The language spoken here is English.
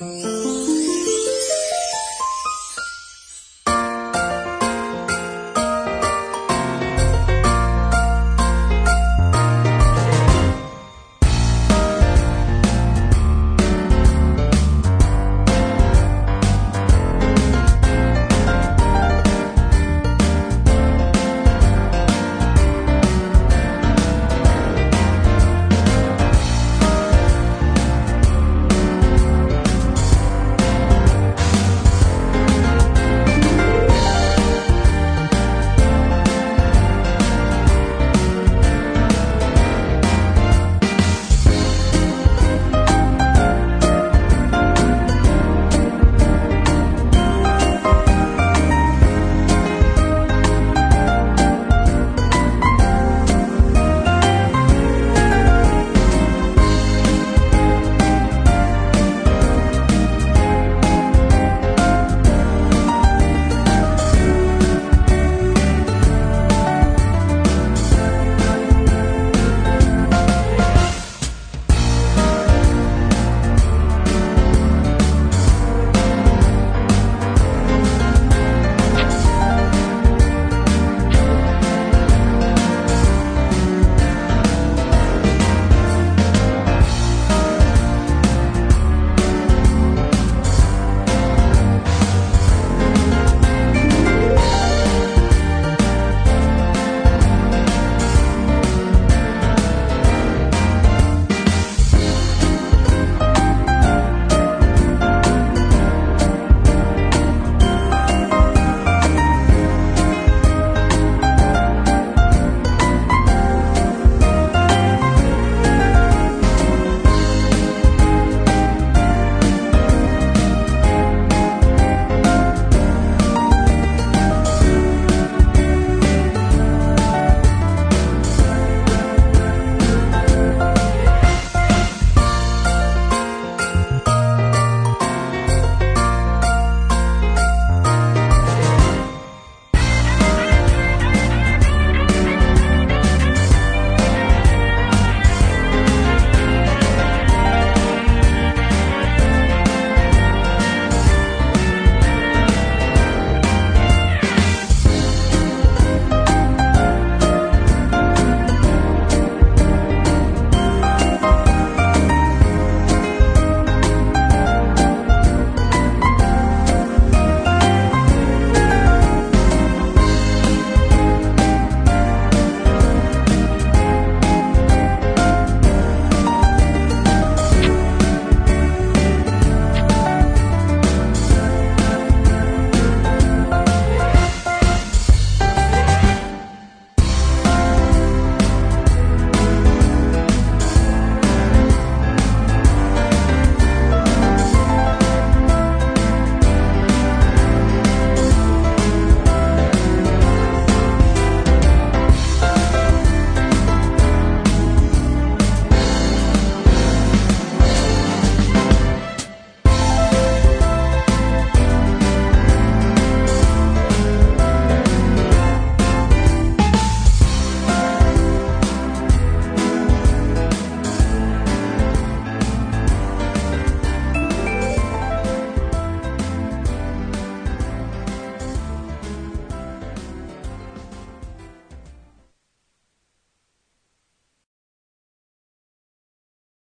Bye.